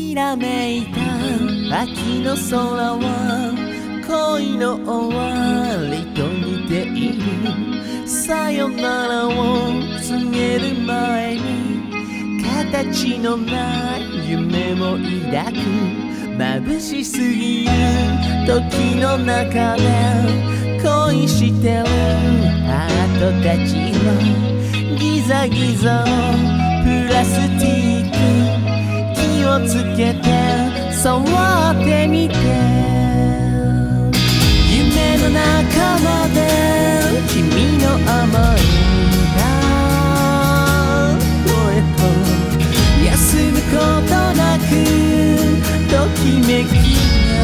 きらめいた秋の空は恋の終わりと似ている。さよならを告げる前に形のない夢も抱く眩しすぎる時の中で恋してるハートたちのギザギザをプラスティックをつけて触ってみて夢の中まで君の想いが燃えと休むことなくときめきが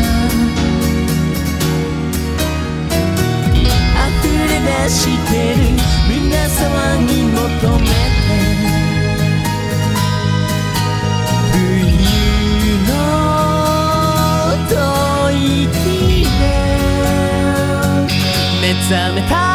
溢れ出し覚めた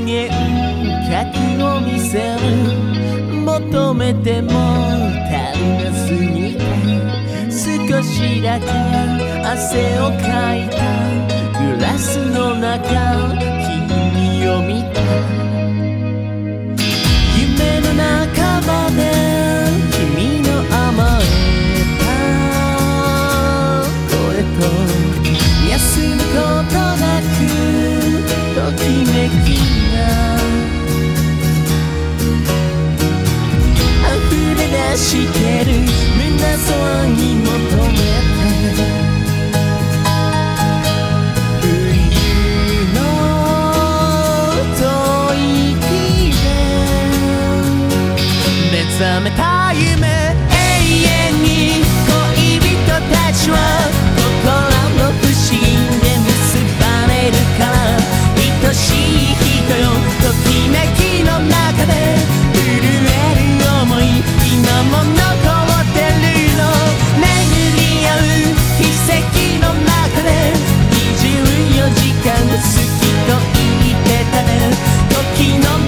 幻覚を見せる求めても足りなすぎた。少しだけ汗をかいた。グラスの中君を見た。夢の中ばでしてる。みんなそうにもと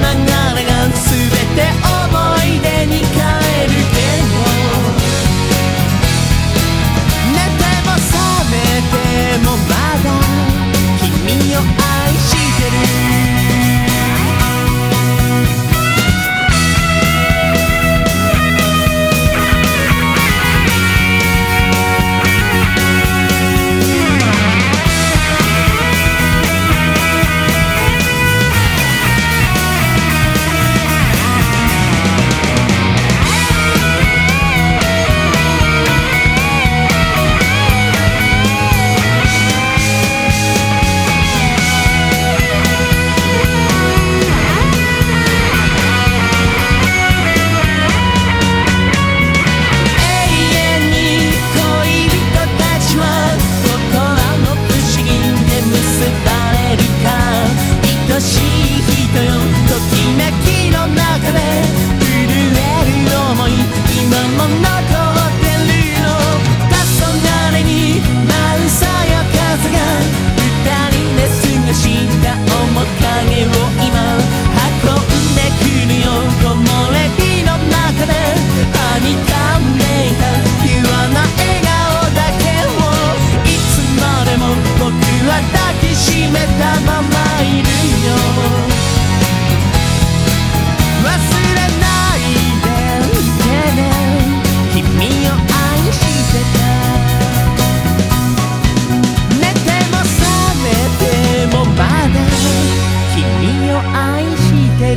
な流れが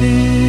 city.